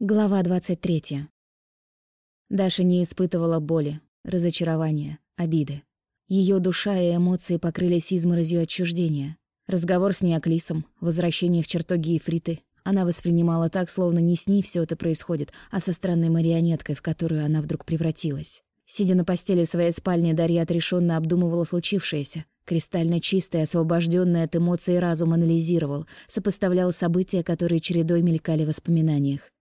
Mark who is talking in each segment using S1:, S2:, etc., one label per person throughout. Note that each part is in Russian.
S1: Глава 23. Даша не испытывала боли, разочарования, обиды. Ее душа и эмоции покрылись изморозью отчуждения. Разговор с Неоклисом, возвращение в чертоги Ефриты она воспринимала так, словно не с ней все это происходит, а со странной марионеткой, в которую она вдруг превратилась. Сидя на постели в своей спальне, Дарья отрешенно обдумывала случившееся. Кристально чистый, освобожденный от эмоций разум анализировал, сопоставлял события, которые чередой мелькали в воспоминаниях.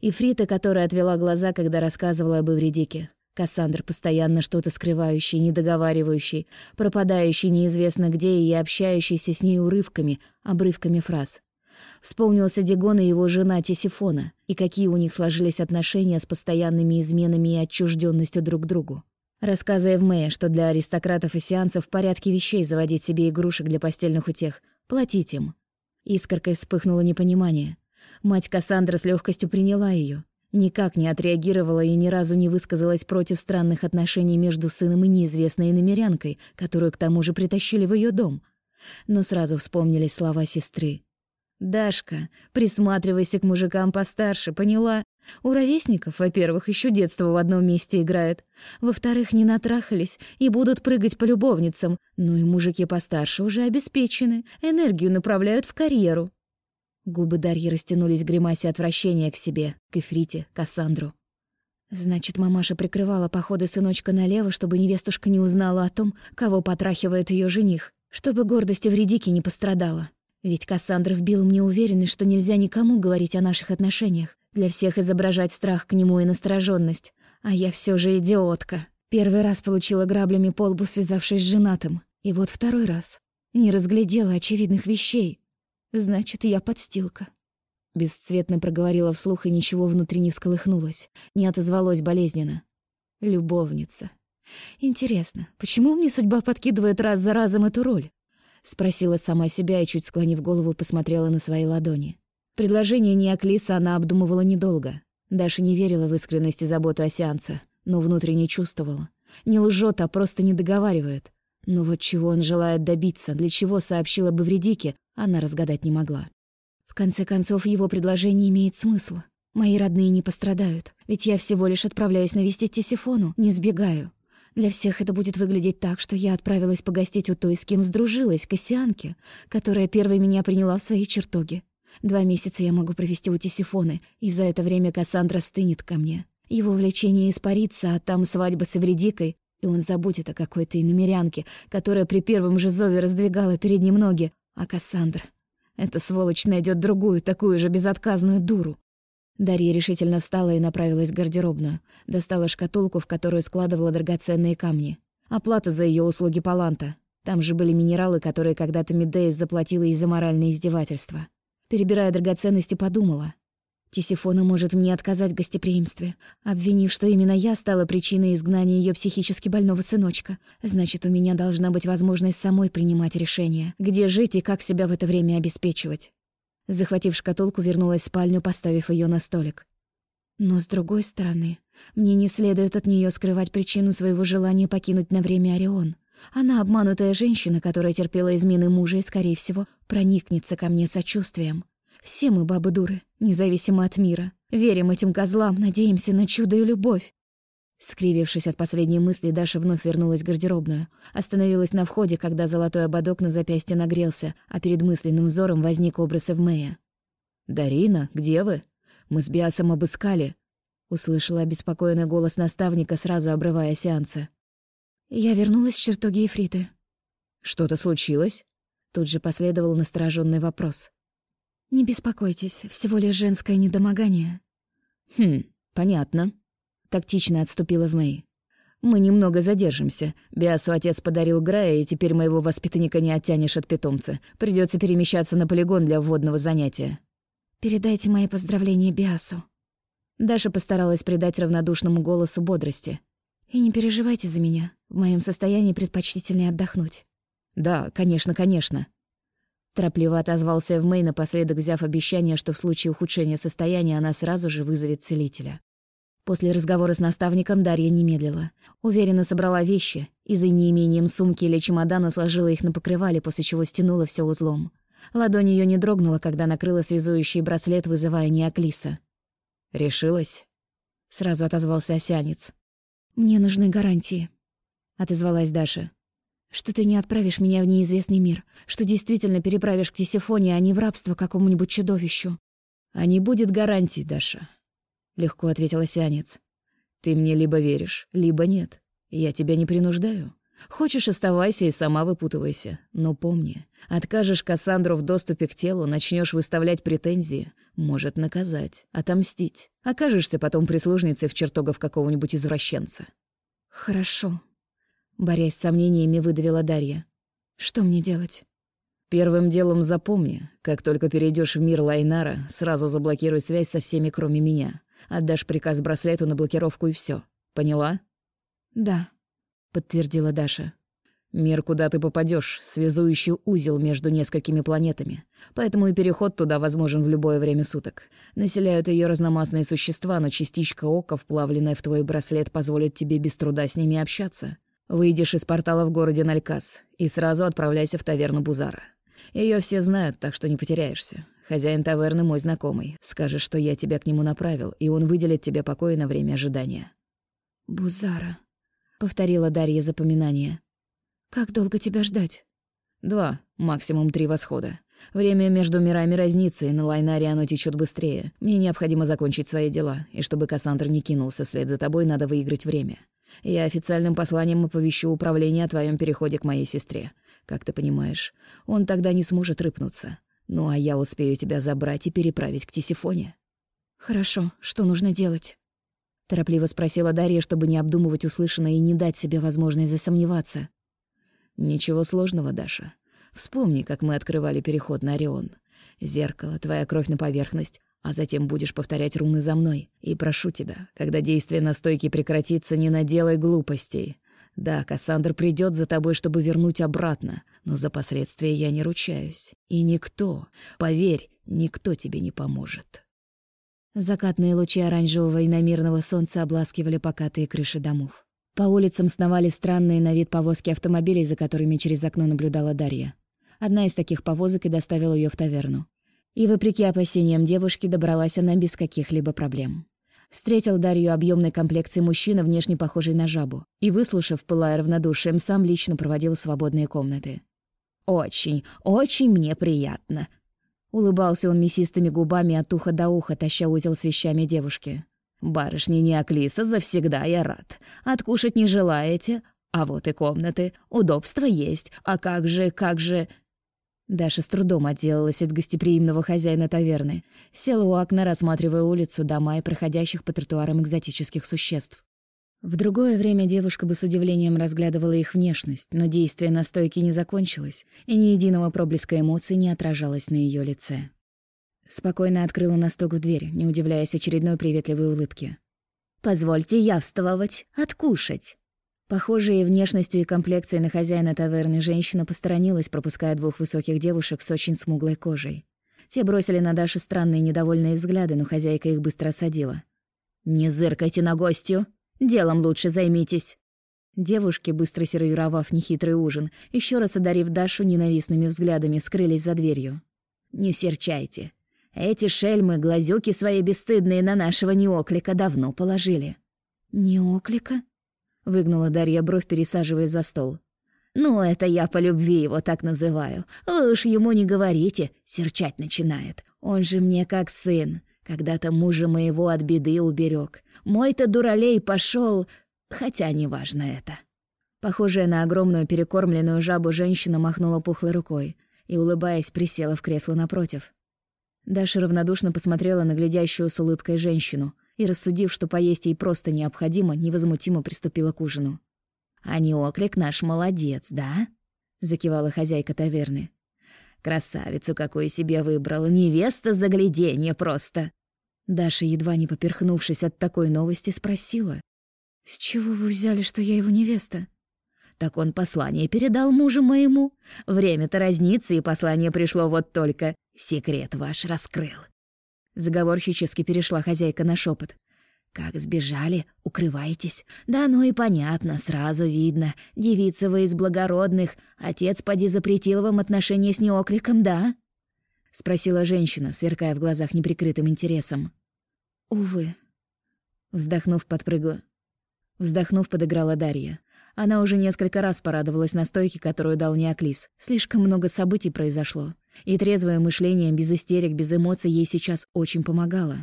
S1: И Фрита, которая отвела глаза, когда рассказывала об Эвредике. Кассандр, постоянно что-то скрывающий, недоговаривающий, пропадающий неизвестно где и общающийся с ней урывками, обрывками фраз. Вспомнился Дигон и его жена Тесифона, и какие у них сложились отношения с постоянными изменами и отчужденностью друг к другу. Рассказы Эвмея, что для аристократов и сеансов в порядке вещей заводить себе игрушек для постельных утех, платить им. Искоркой вспыхнуло непонимание. Мать Кассандра с легкостью приняла ее, никак не отреагировала и ни разу не высказалась против странных отношений между сыном и неизвестной намерянкой, которую к тому же притащили в ее дом. Но сразу вспомнились слова сестры. «Дашка, присматривайся к мужикам постарше, поняла? У ровесников, во-первых, еще детство в одном месте играет. Во-вторых, не натрахались и будут прыгать по любовницам. Ну и мужики постарше уже обеспечены, энергию направляют в карьеру. Губы Дарьи растянулись гримасе отвращения к себе, к Эфрите, Кассандру. Значит, мамаша прикрывала походы сыночка налево, чтобы невестушка не узнала о том, кого потрахивает ее жених, чтобы гордость Эвредики не пострадала. Ведь Кассандра вбил мне уверенность, что нельзя никому говорить о наших отношениях, для всех изображать страх к нему и настороженность. А я все же идиотка. Первый раз получила граблями по лбу, связавшись с женатым. И вот второй раз. Не разглядела очевидных вещей. Значит, я подстилка. Бесцветно проговорила вслух, и ничего внутри не всколыхнулось, не отозвалось болезненно. Любовница. Интересно, почему мне судьба подкидывает раз за разом эту роль? Спросила сама себя и, чуть склонив голову, посмотрела на свои ладони. Предложение Неоклиса она обдумывала недолго. Даша не верила в искренность и заботу о сеансе, но внутренне чувствовала. Не лжет, а просто не договаривает. Но вот чего он желает добиться, для чего сообщила бы Вредике, она разгадать не могла. В конце концов, его предложение имеет смысл. Мои родные не пострадают, ведь я всего лишь отправляюсь навестить Тесифону, не сбегаю. Для всех это будет выглядеть так, что я отправилась погостить у той, с кем сдружилась, Кассианке, которая первой меня приняла в свои чертоги. Два месяца я могу провести у Тесифоны, и за это время Кассандра стынет ко мне. Его влечение испарится, а там свадьба с Эвредикой, и он забудет о какой-то иномерянке, которая при первом же зове раздвигала перед ним ноги, а Кассандра... Эта сволочь найдет другую, такую же безотказную дуру. Дарья решительно встала и направилась в гардеробную. Достала шкатулку, в которую складывала драгоценные камни. Оплата за ее услуги Паланта. Там же были минералы, которые когда-то Медея заплатила ей за моральное издевательство. Перебирая драгоценности, подумала. Тисифона может мне отказать в гостеприимстве, обвинив, что именно я стала причиной изгнания ее психически больного сыночка. Значит, у меня должна быть возможность самой принимать решение, где жить и как себя в это время обеспечивать. Захватив шкатулку, вернулась в спальню, поставив ее на столик. Но, с другой стороны, мне не следует от нее скрывать причину своего желания покинуть на время Орион. Она обманутая женщина, которая терпела измены мужа и, скорее всего, проникнется ко мне сочувствием. Все мы бабы дуры, независимо от мира. Верим этим козлам, надеемся на чудо и любовь. Скривившись от последней мысли, Даша вновь вернулась в гардеробную. Остановилась на входе, когда золотой ободок на запястье нагрелся, а перед мысленным взором возник образ Эвмея. «Дарина, где вы? Мы с Биасом обыскали», — услышала обеспокоенный голос наставника, сразу обрывая сеансы. «Я вернулась с чертоги Ефриты». «Что-то случилось?» Тут же последовал настороженный вопрос. «Не беспокойтесь, всего лишь женское недомогание».
S2: «Хм, понятно». Тактично отступила в Мэй. «Мы немного задержимся. Биасу отец подарил Грая, и теперь моего воспитанника не оттянешь от питомца. Придется перемещаться на полигон для вводного занятия».
S1: «Передайте мои поздравления Биасу».
S2: Даша постаралась придать равнодушному голосу бодрости.
S1: «И не переживайте за меня. В моем состоянии предпочтительнее отдохнуть».
S2: «Да, конечно, конечно», Торопливо отозвался в Мэй, напоследок взяв обещание, что в случае ухудшения состояния она сразу же вызовет целителя. После разговора с наставником Дарья не медлила. Уверенно собрала вещи и за неимением сумки или чемодана сложила их на покрывале, после чего стянула все узлом. Ладонь ее не дрогнула, когда накрыла связующий браслет, вызывая Неоклиса. Решилась?» Сразу отозвался осянец.
S1: «Мне нужны гарантии», — отозвалась Даша. «Что ты не отправишь меня в неизвестный мир, что действительно переправишь к Тисифоне, а не в рабство какому-нибудь чудовищу».
S2: «А не будет гарантий, Даша», — легко ответила Сянец. «Ты мне либо веришь, либо нет. Я тебя не принуждаю. Хочешь, оставайся и сама выпутывайся. Но помни, откажешь Кассандру в доступе к телу, начнешь выставлять претензии, может наказать, отомстить. Окажешься потом прислужницей в чертогов какого-нибудь извращенца.
S1: Хорошо. Борясь с сомнениями, выдавила Дарья. Что мне делать?
S2: Первым делом запомни, как только перейдешь в мир Лайнара, сразу заблокируй связь со всеми, кроме меня. Отдашь приказ браслету на блокировку и все. Поняла?
S1: Да.
S2: — подтвердила Даша. «Мир, куда ты попадешь, связующий узел между несколькими планетами, поэтому и переход туда возможен в любое время суток. Населяют ее разномастные существа, но частичка ока, вплавленная в твой браслет, позволит тебе без труда с ними общаться. Выйдешь из портала в городе Налькас и сразу отправляйся в таверну Бузара. Ее все знают, так что не потеряешься. Хозяин таверны мой знакомый. Скажешь, что я тебя к нему направил, и он выделит тебе покой на время ожидания».
S1: «Бузара», — повторила Дарья запоминание. «Как долго тебя ждать?»
S2: «Два, максимум три восхода. Время между мирами разнится, и на Лайнаре оно течет быстрее. Мне необходимо закончить свои дела, и чтобы Кассандр не кинулся вслед за тобой, надо выиграть время. Я официальным посланием оповещу управление о твоем переходе к моей сестре. Как ты понимаешь, он тогда не сможет рыпнуться. Ну а я успею тебя забрать и переправить к Тисифоне».
S1: «Хорошо, что нужно делать?»
S2: Торопливо спросила Дарья, чтобы не обдумывать услышанное и не дать себе возможность засомневаться. «Ничего сложного, Даша. Вспомни, как мы открывали переход на Орион. Зеркало, твоя кровь на поверхность, а затем будешь повторять руны за мной. И прошу тебя, когда действие настойки прекратится, не наделай глупостей. Да, Кассандр придет за тобой, чтобы вернуть обратно, но за последствия я не ручаюсь. И никто, поверь, никто тебе не поможет».
S1: Закатные лучи оранжевого и намирного солнца обласкивали покатые крыши домов. По улицам сновали странные на вид повозки автомобилей, за которыми через окно наблюдала Дарья. Одна из таких повозок и доставила ее в таверну. И, вопреки опасениям девушки, добралась она без каких-либо проблем. Встретил Дарью объемной комплекции мужчина, внешне похожий на жабу, и, выслушав, пылая равнодушием, сам лично проводил свободные комнаты. «Очень, очень мне приятно», Улыбался он мясистыми губами от уха до уха, таща узел с вещами девушки. «Барышни Неоклиса, завсегда я рад. Откушать не желаете? А вот и комнаты. Удобства есть. А как же, как же...» Даша с трудом отделалась от гостеприимного хозяина таверны. Села у окна, рассматривая улицу, дома и проходящих по тротуарам экзотических существ. В другое время девушка бы с удивлением разглядывала их внешность, но действие настойки не закончилось, и ни единого проблеска эмоций не отражалось на ее лице. Спокойно открыла насток в дверь, не удивляясь очередной приветливой улыбке. «Позвольте явствовать, откушать». Похожие внешностью и комплекцией на хозяина таверны женщина посторонилась, пропуская двух высоких девушек с очень смуглой кожей. Те бросили на Дашу странные недовольные взгляды, но хозяйка их быстро осадила. «Не зыркайте на гостью!» Делом лучше займитесь». Девушки, быстро сервировав нехитрый ужин, еще раз одарив Дашу ненавистными взглядами, скрылись за дверью. «Не серчайте. Эти шельмы глазюки свои бесстыдные на нашего неоклика давно положили». «Неоклика?» — выгнула Дарья бровь, пересаживаясь за стол.
S2: «Ну, это я по любви его так называю. Вы уж ему не говорите, серчать начинает. Он же мне как сын. Когда-то мужа моего от беды уберег. Мой-то дуралей пошел, хотя неважно это. Похожая на огромную перекормленную жабу женщина махнула пухлой рукой и, улыбаясь, присела в кресло напротив. Даша равнодушно посмотрела на глядящую с улыбкой женщину и, рассудив, что поесть ей просто необходимо, невозмутимо приступила к ужину. «А не оклик наш молодец, да?» — закивала хозяйка таверны. «Красавицу какую себе выбрала, невеста загляденье просто!» Даша, едва не поперхнувшись от такой новости, спросила.
S1: «С чего вы взяли, что я его невеста?»
S2: «Так он послание передал мужу моему. Время-то разнится, и послание пришло вот только. Секрет ваш раскрыл». Заговорщически перешла хозяйка на шепот. «Как сбежали, укрываетесь. Да ну и понятно, сразу видно. Девица вы из благородных. Отец поди запретил вам отношения с неокликом, да?» — спросила женщина, сверкая в глазах неприкрытым интересом. Увы. Вздохнув, подпрыгла. Вздохнув, подыграла Дарья. Она уже несколько раз порадовалась настойке, которую дал Неоклис. Слишком много событий произошло. И трезвое мышление, без истерик, без эмоций ей сейчас очень помогало.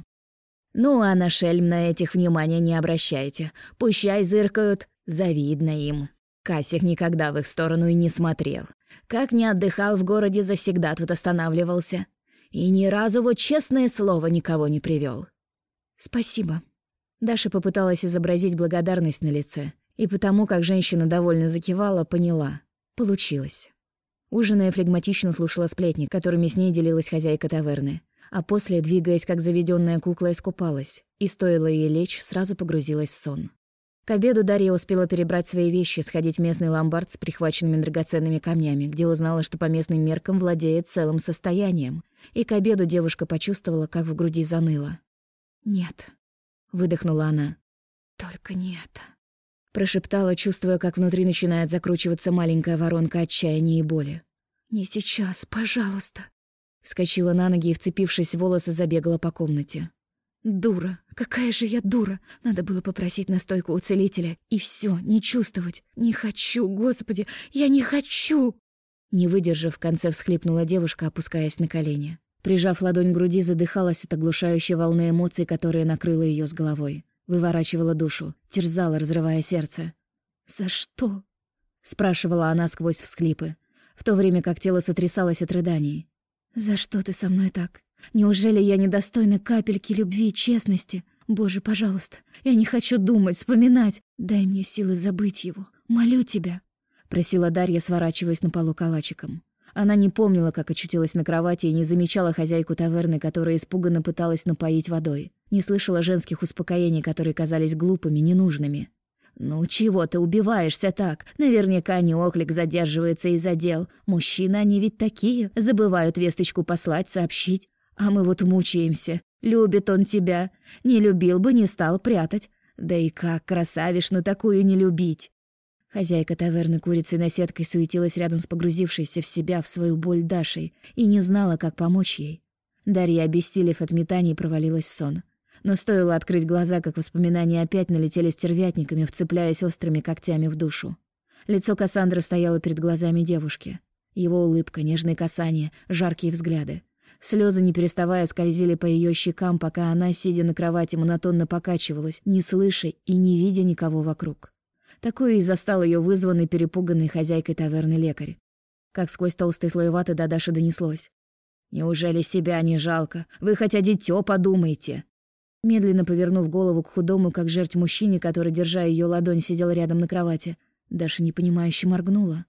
S2: «Ну, а на шельм на этих внимания не обращайте. Пущай зыркают, завидно им. Касик никогда в их сторону и не смотрел. Как не отдыхал в городе, завсегда тут останавливался. И ни разу вот честное слово никого не привел. «Спасибо». Даша попыталась изобразить благодарность на лице. И потому, как женщина довольно закивала, поняла. Получилось. Ужиная флегматично слушала сплетни, которыми с ней делилась хозяйка таверны. А после, двигаясь как заведенная кукла, искупалась. И стоило ей лечь, сразу погрузилась в сон. К обеду Дарья успела перебрать свои вещи, сходить в местный ломбард с прихваченными драгоценными камнями, где узнала, что по местным меркам владеет целым состоянием. И к обеду девушка почувствовала, как в груди заныло. «Нет», — выдохнула она. «Только не это». Прошептала, чувствуя, как внутри начинает закручиваться маленькая воронка отчаяния и боли. «Не сейчас, пожалуйста». Вскочила на ноги и, вцепившись в волосы, забегала по комнате. Дура. Какая же я дура. Надо было попросить настойку у целителя. И все, не чувствовать. Не хочу, господи, я не хочу. Не выдержав, в конце всхлипнула девушка, опускаясь на колени. Прижав ладонь к груди, задыхалась от оглушающей волны эмоций, которая накрыла ее с головой. Выворачивала душу, терзала, разрывая сердце. «За что?» — спрашивала она сквозь всхлипы, в то время как тело сотрясалось от рыданий. «За что ты со мной так? Неужели я недостойна капельки любви и честности? Боже, пожалуйста, я не хочу думать, вспоминать. Дай мне силы забыть его. Молю тебя», — просила Дарья, сворачиваясь на полу калачиком. Она не помнила, как очутилась на кровати и не замечала хозяйку таверны, которая испуганно пыталась напоить водой. Не слышала женских успокоений, которые казались глупыми, ненужными. «Ну чего ты убиваешься так? Наверняка не оклик задерживается из-за дел. Мужчины, они ведь такие, забывают весточку послать, сообщить. А мы вот мучаемся. Любит он тебя. Не любил бы, не стал прятать. Да и как красавишну такую не любить?» Хозяйка таверны курицей на сеткой суетилась рядом с погрузившейся в себя в свою боль Дашей и не знала, как помочь ей. Дарья, обессилев от метаний, провалилась в сон. Но стоило открыть глаза, как воспоминания опять налетели стервятниками, вцепляясь острыми когтями в душу. Лицо Кассандры стояло перед глазами девушки. Его улыбка, нежные касания, жаркие взгляды. Слезы, не переставая, скользили по ее щекам, пока она, сидя на кровати, монотонно покачивалась, не слыша и не видя никого вокруг. Такое и застал ее вызванный, перепуганной хозяйкой таверны лекарь. Как сквозь толстый слой ваты до Даши донеслось. «Неужели себя не жалко? Вы хоть о дитё подумайте!» Медленно повернув голову к худому, как жертв мужчине, который, держа ее ладонь, сидел рядом на кровати, Даша непонимающе моргнула.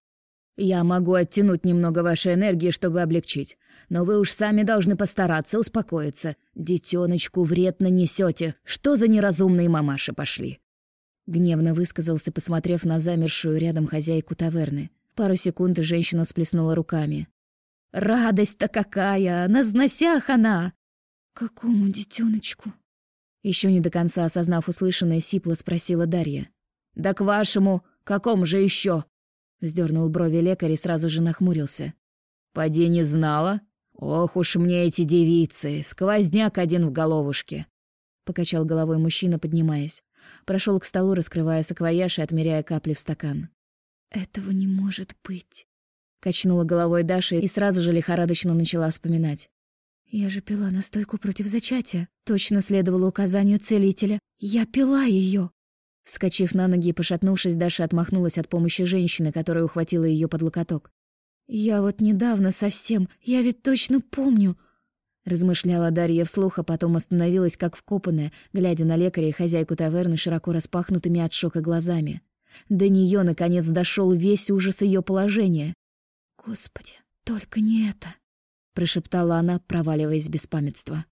S2: «Я могу оттянуть немного вашей энергии, чтобы облегчить. Но вы уж сами должны постараться успокоиться. Детёночку вред нанесете. Что за неразумные мамаши пошли?» Гневно высказался, посмотрев на замершую рядом хозяйку таверны. Пару секунд женщина сплеснула руками. «Радость-то какая! На сносях она!» «Какому детёночку?» Еще не до конца осознав услышанное, сипло спросила Дарья. «Да к вашему! Какому же еще? Вздернул брови лекарь и сразу же нахмурился. «Поди не знала? Ох уж мне эти девицы! Сквозняк один в головушке!» Покачал головой мужчина, поднимаясь. Прошел к столу, раскрывая саквояж и отмеряя капли в стакан. «Этого не может быть!» Качнула головой Даша и сразу же лихорадочно начала вспоминать. «Я же пила настойку против зачатия. Точно следовало указанию целителя. Я пила ее. Скочив на ноги и пошатнувшись, Даша отмахнулась от помощи женщины, которая ухватила ее под локоток. «Я вот недавно совсем, я ведь точно помню», — размышляла Дарья вслух, а потом остановилась, как вкопанная, глядя на лекаря и хозяйку таверны широко распахнутыми от шока глазами. До нее наконец дошел весь ужас ее положения. «Господи, только не это!» — прошептала она, проваливаясь в беспамятство.